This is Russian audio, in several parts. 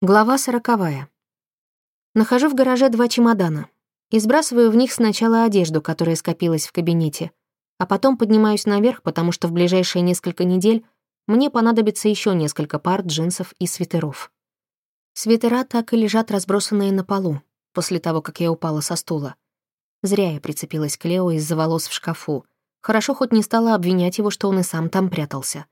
Глава сороковая. Нахожу в гараже два чемодана и сбрасываю в них сначала одежду, которая скопилась в кабинете, а потом поднимаюсь наверх, потому что в ближайшие несколько недель мне понадобится еще несколько пар джинсов и свитеров. Свитера так и лежат разбросанные на полу, после того, как я упала со стула. Зря я прицепилась к Лео из-за волос в шкафу. Хорошо хоть не стала обвинять его, что он и сам там прятался.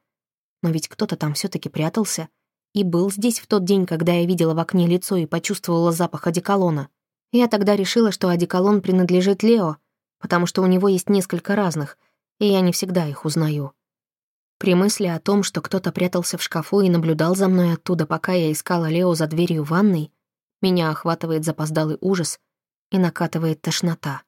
Но ведь кто-то там все таки прятался — и был здесь в тот день, когда я видела в окне лицо и почувствовала запах одеколона. Я тогда решила, что одеколон принадлежит Лео, потому что у него есть несколько разных, и я не всегда их узнаю. При мысли о том, что кто-то прятался в шкафу и наблюдал за мной оттуда, пока я искала Лео за дверью ванной, меня охватывает запоздалый ужас и накатывает тошнота.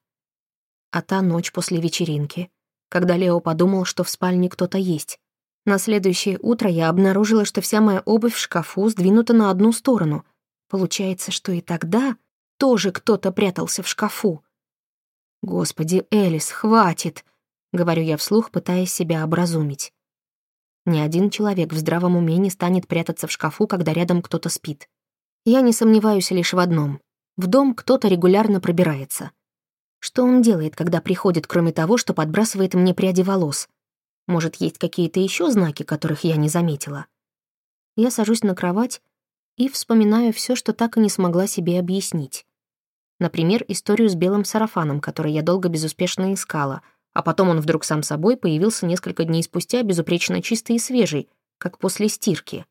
А та ночь после вечеринки, когда Лео подумал, что в спальне кто-то есть, на следующее утро я обнаружила, что вся моя обувь в шкафу сдвинута на одну сторону. Получается, что и тогда тоже кто-то прятался в шкафу. «Господи, Элис, хватит!» — говорю я вслух, пытаясь себя образумить. Ни один человек в здравом уме не станет прятаться в шкафу, когда рядом кто-то спит. Я не сомневаюсь лишь в одном. В дом кто-то регулярно пробирается. Что он делает, когда приходит, кроме того, что подбрасывает мне пряди волос? Может, есть какие-то еще знаки, которых я не заметила? Я сажусь на кровать и вспоминаю все, что так и не смогла себе объяснить. Например, историю с белым сарафаном, который я долго безуспешно искала, а потом он вдруг сам собой появился несколько дней спустя безупречно чистый и свежий, как после стирки.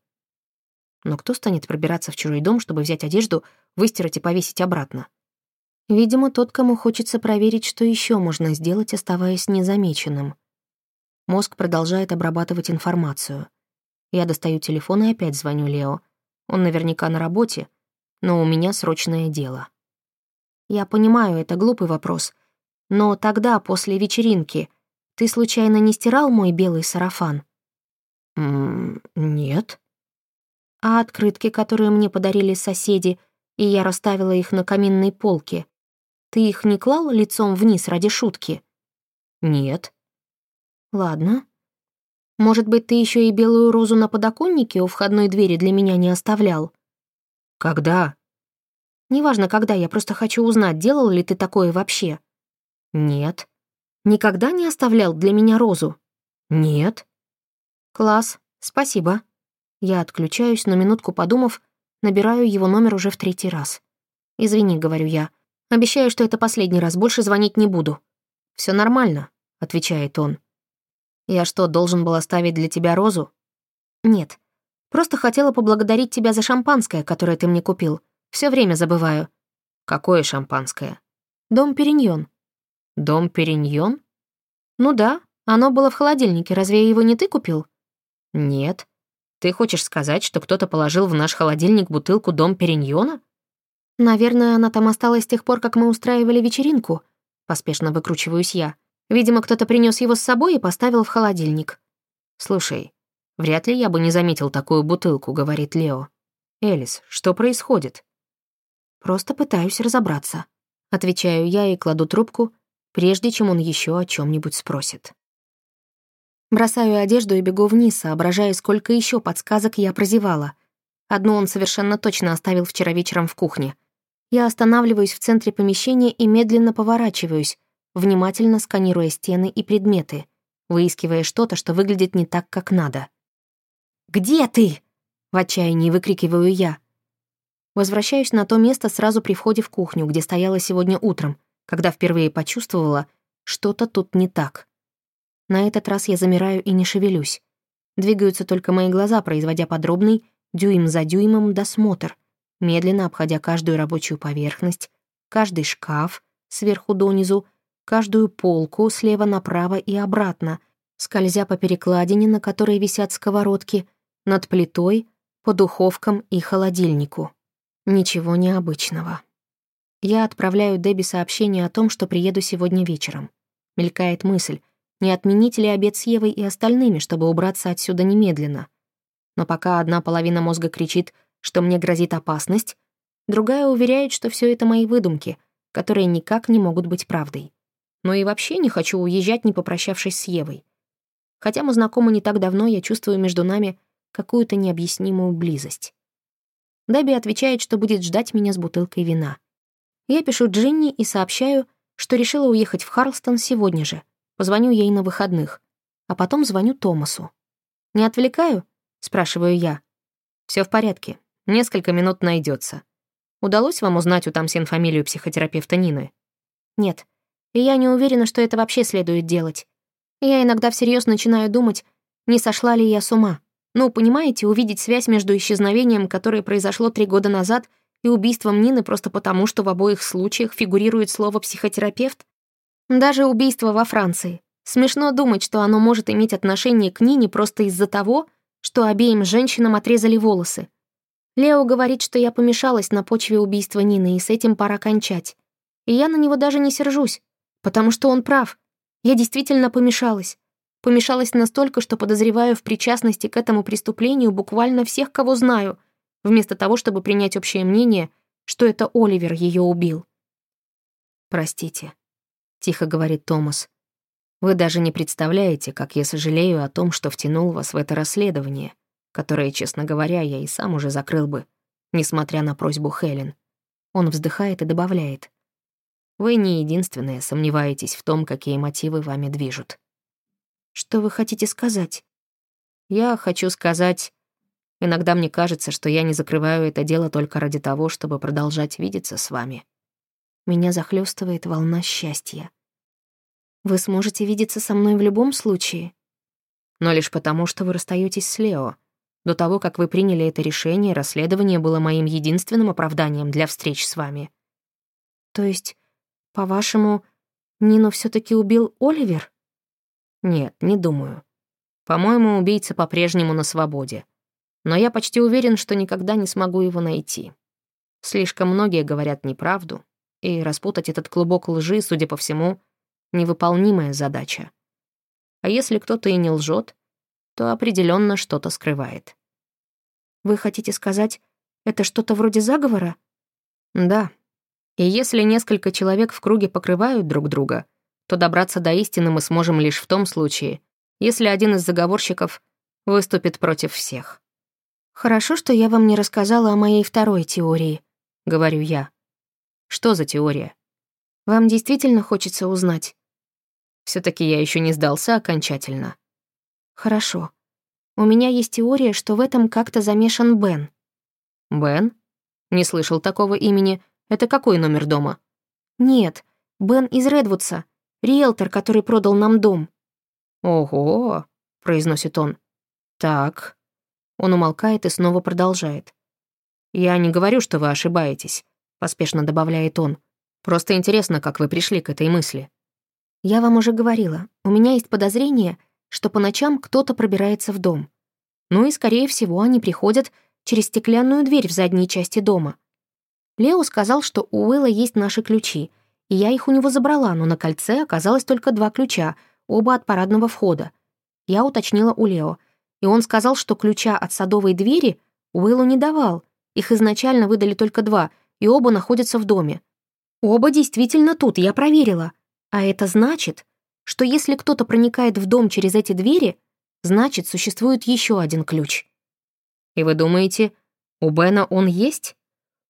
Но кто станет пробираться в чужой дом, чтобы взять одежду, выстирать и повесить обратно? Видимо, тот, кому хочется проверить, что еще можно сделать, оставаясь незамеченным. Мозг продолжает обрабатывать информацию. Я достаю телефон и опять звоню Лео. Он наверняка на работе, но у меня срочное дело. Я понимаю, это глупый вопрос, но тогда, после вечеринки, ты случайно не стирал мой белый сарафан? М нет. А открытки, которые мне подарили соседи, и я расставила их на каминной полке, ты их не клал лицом вниз ради шутки? Нет. Ладно. Может быть, ты еще и белую розу на подоконнике у входной двери для меня не оставлял? Когда? Неважно, когда, я просто хочу узнать, делал ли ты такое вообще. Нет. Никогда не оставлял для меня розу? Нет. Класс, спасибо. Я отключаюсь, на минутку подумав, набираю его номер уже в третий раз. «Извини», — говорю я. «Обещаю, что это последний раз, больше звонить не буду». Все нормально», — отвечает он. Я что, должен был оставить для тебя розу? Нет. Просто хотела поблагодарить тебя за шампанское, которое ты мне купил. Все время забываю. Какое шампанское? Дом Периньон. Дом Периньон? Ну да, оно было в холодильнике. Разве его не ты купил? Нет. Ты хочешь сказать, что кто-то положил в наш холодильник бутылку Дом Периньона? Наверное, она там осталась с тех пор, как мы устраивали вечеринку. Поспешно выкручиваюсь я. Видимо, кто-то принес его с собой и поставил в холодильник. «Слушай, вряд ли я бы не заметил такую бутылку», — говорит Лео. «Элис, что происходит?» «Просто пытаюсь разобраться», — отвечаю я и кладу трубку, прежде чем он еще о чем нибудь спросит. Бросаю одежду и бегу вниз, соображая, сколько еще подсказок я прозевала. Одну он совершенно точно оставил вчера вечером в кухне. Я останавливаюсь в центре помещения и медленно поворачиваюсь, внимательно сканируя стены и предметы, выискивая что-то, что выглядит не так, как надо. «Где ты?» — в отчаянии выкрикиваю я. Возвращаюсь на то место сразу при входе в кухню, где стояла сегодня утром, когда впервые почувствовала, что-то тут не так. На этот раз я замираю и не шевелюсь. Двигаются только мои глаза, производя подробный, дюйм за дюймом, досмотр, медленно обходя каждую рабочую поверхность, каждый шкаф, сверху донизу, каждую полку слева направо и обратно, скользя по перекладине, на которой висят сковородки, над плитой, по духовкам и холодильнику. Ничего необычного. Я отправляю Дебби сообщение о том, что приеду сегодня вечером. Мелькает мысль, не отменить ли обед с Евой и остальными, чтобы убраться отсюда немедленно. Но пока одна половина мозга кричит, что мне грозит опасность, другая уверяет, что все это мои выдумки, которые никак не могут быть правдой но и вообще не хочу уезжать, не попрощавшись с Евой. Хотя мы знакомы не так давно, я чувствую между нами какую-то необъяснимую близость. Дебби отвечает, что будет ждать меня с бутылкой вина. Я пишу Джинни и сообщаю, что решила уехать в Харлстон сегодня же. Позвоню ей на выходных. А потом звоню Томасу. «Не отвлекаю?» — спрашиваю я. Все в порядке. Несколько минут найдется. Удалось вам узнать у Тамсин фамилию психотерапевта Нины? Нет. И я не уверена, что это вообще следует делать. Я иногда всерьез начинаю думать, не сошла ли я с ума. Ну, понимаете, увидеть связь между исчезновением, которое произошло три года назад, и убийством Нины просто потому, что в обоих случаях фигурирует слово «психотерапевт»? Даже убийство во Франции. Смешно думать, что оно может иметь отношение к Нине просто из-за того, что обеим женщинам отрезали волосы. Лео говорит, что я помешалась на почве убийства Нины, и с этим пора кончать. И я на него даже не сержусь, потому что он прав. Я действительно помешалась. Помешалась настолько, что подозреваю в причастности к этому преступлению буквально всех, кого знаю, вместо того, чтобы принять общее мнение, что это Оливер ее убил. «Простите», — тихо говорит Томас. «Вы даже не представляете, как я сожалею о том, что втянул вас в это расследование, которое, честно говоря, я и сам уже закрыл бы, несмотря на просьбу Хелен». Он вздыхает и добавляет. «Вы не единственные сомневаетесь в том, какие мотивы вами движут». Что вы хотите сказать? Я хочу сказать... Иногда мне кажется, что я не закрываю это дело только ради того, чтобы продолжать видеться с вами. Меня захлестывает волна счастья. Вы сможете видеться со мной в любом случае? Но лишь потому, что вы расстаетесь с Лео. До того, как вы приняли это решение, расследование было моим единственным оправданием для встреч с вами. То есть, по-вашему, Нину все таки убил Оливер? Нет, не думаю. По-моему, убийца по-прежнему на свободе. Но я почти уверен, что никогда не смогу его найти. Слишком многие говорят неправду, и распутать этот клубок лжи, судя по всему, невыполнимая задача. А если кто-то и не лжет, то определенно что-то скрывает. Вы хотите сказать, это что-то вроде заговора? Да. И если несколько человек в круге покрывают друг друга — то добраться до истины мы сможем лишь в том случае, если один из заговорщиков выступит против всех. «Хорошо, что я вам не рассказала о моей второй теории», — говорю я. «Что за теория?» «Вам действительно хочется узнать?» все таки я еще не сдался окончательно. «Хорошо. У меня есть теория, что в этом как-то замешан Бен». «Бен? Не слышал такого имени. Это какой номер дома?» «Нет, Бен из Редвудса. Риэлтор, который продал нам дом». «Ого», — произносит он. «Так». Он умолкает и снова продолжает. «Я не говорю, что вы ошибаетесь», — поспешно добавляет он. «Просто интересно, как вы пришли к этой мысли». «Я вам уже говорила, у меня есть подозрение, что по ночам кто-то пробирается в дом. Ну и, скорее всего, они приходят через стеклянную дверь в задней части дома. Лео сказал, что у Уилла есть наши ключи, и я их у него забрала, но на кольце оказалось только два ключа, оба от парадного входа. Я уточнила у Лео, и он сказал, что ключа от садовой двери Уиллу не давал, их изначально выдали только два, и оба находятся в доме. Оба действительно тут, я проверила. А это значит, что если кто-то проникает в дом через эти двери, значит, существует еще один ключ. И вы думаете, у Бена он есть?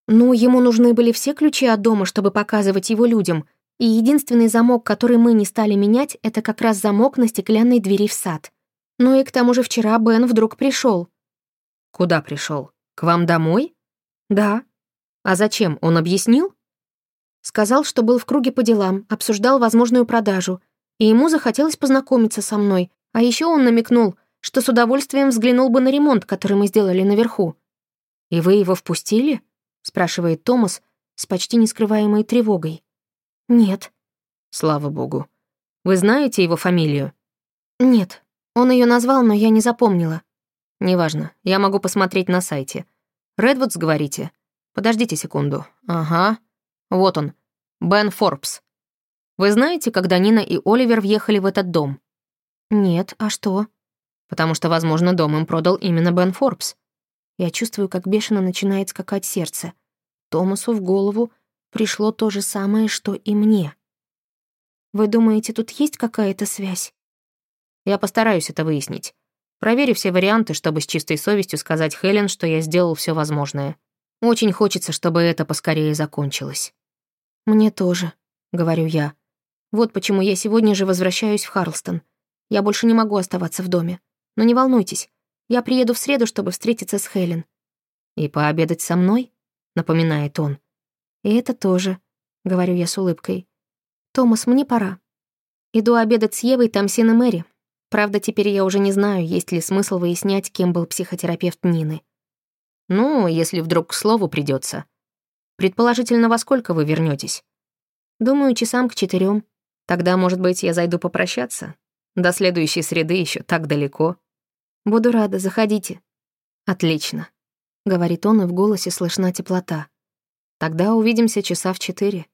Ну, ему нужны были все ключи от дома, чтобы показывать его людям, и единственный замок, который мы не стали менять, это как раз замок на стеклянной двери в сад. Ну и к тому же вчера Бен вдруг пришел. Куда пришел? К вам домой? Да. А зачем, он объяснил? Сказал, что был в круге по делам, обсуждал возможную продажу, и ему захотелось познакомиться со мной, а еще он намекнул, что с удовольствием взглянул бы на ремонт, который мы сделали наверху. И вы его впустили? Спрашивает Томас с почти нескрываемой тревогой. Нет. Слава богу. Вы знаете его фамилию? Нет. Он ее назвал, но я не запомнила. Неважно, я могу посмотреть на сайте. Редвудс, говорите? Подождите секунду. Ага. Вот он. Бен Форбс. Вы знаете, когда Нина и Оливер въехали в этот дом? Нет, а что? Потому что, возможно, дом им продал именно Бен Форбс. Я чувствую, как бешено начинает скакать сердце. Томасу в голову пришло то же самое, что и мне. «Вы думаете, тут есть какая-то связь?» «Я постараюсь это выяснить. Проверю все варианты, чтобы с чистой совестью сказать Хелен, что я сделал все возможное. Очень хочется, чтобы это поскорее закончилось. Мне тоже, говорю я. Вот почему я сегодня же возвращаюсь в Харлстон. Я больше не могу оставаться в доме. Но не волнуйтесь, я приеду в среду, чтобы встретиться с Хелен. И пообедать со мной, напоминает он. И это тоже, говорю я с улыбкой. Томас, мне пора. Иду обедать с Евой, Тамсин и Мэри. Правда, теперь я уже не знаю, есть ли смысл выяснять, кем был психотерапевт Нины. Ну, если вдруг к слову придется. Предположительно, во сколько вы вернетесь? Думаю, часам к четырем. Тогда, может быть, я зайду попрощаться? До следующей среды еще так далеко. Буду рада, заходите. Отлично, говорит он, и в голосе слышна теплота. Тогда увидимся часа в четыре.